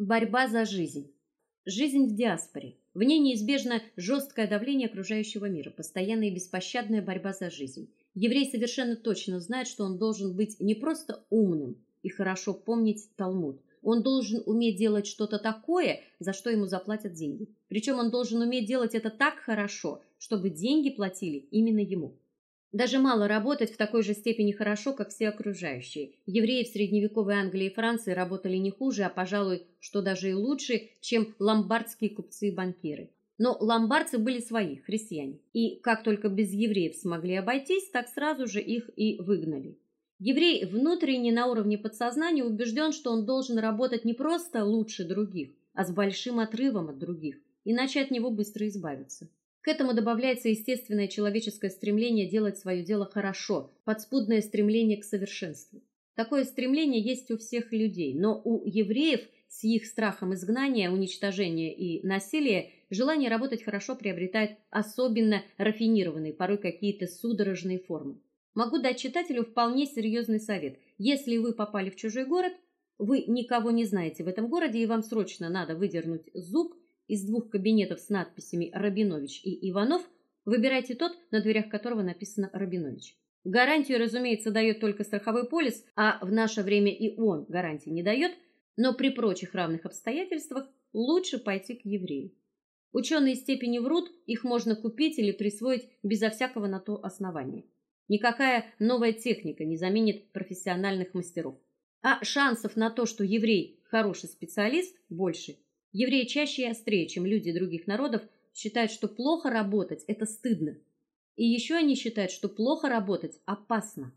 Борьба за жизнь. Жизнь в диаспоре. В ней неизбежно жесткое давление окружающего мира, постоянная и беспощадная борьба за жизнь. Еврей совершенно точно знает, что он должен быть не просто умным и хорошо помнить Талмуд. Он должен уметь делать что-то такое, за что ему заплатят деньги. Причем он должен уметь делать это так хорошо, чтобы деньги платили именно ему. Даже мало работать в такой же степени хорошо, как все окружающие. Евреи в средневековой Англии и Франции работали не хуже, а, пожалуй, что даже и лучше, чем ломбардские купцы и банкиры. Но ломбардцы были свои, христиане. И как только без евреев смогли обойтись, так сразу же их и выгнали. Еврей внутренне на уровне подсознания убежден, что он должен работать не просто лучше других, а с большим отрывом от других, иначе от него быстро избавиться. К этому добавляется естественное человеческое стремление делать свое дело хорошо, подспудное стремление к совершенству. Такое стремление есть у всех людей, но у евреев с их страхом изгнания, уничтожения и насилия желание работать хорошо приобретает особенно рафинированные, порой какие-то судорожные формы. Могу дать читателю вполне серьезный совет. Если вы попали в чужой город, вы никого не знаете в этом городе и вам срочно надо выдернуть зуб из двух кабинетов с надписями Рабинович и Иванов, выбирайте тот, на дверях которого написано Рабинович. Гарантию, разумеется, дает только страховой полис, а в наше время и он гарантии не дает, но при прочих равных обстоятельствах лучше пойти к еврею. Ученые степени врут, их можно купить или присвоить безо всякого на то основания. Никакая новая техника не заменит профессиональных мастеров. А шансов на то, что еврей хороший специалист, больше, Евреи чаще и острее, чем люди других народов, считают, что плохо работать это стыдно. И еще они считают, что плохо работать опасно.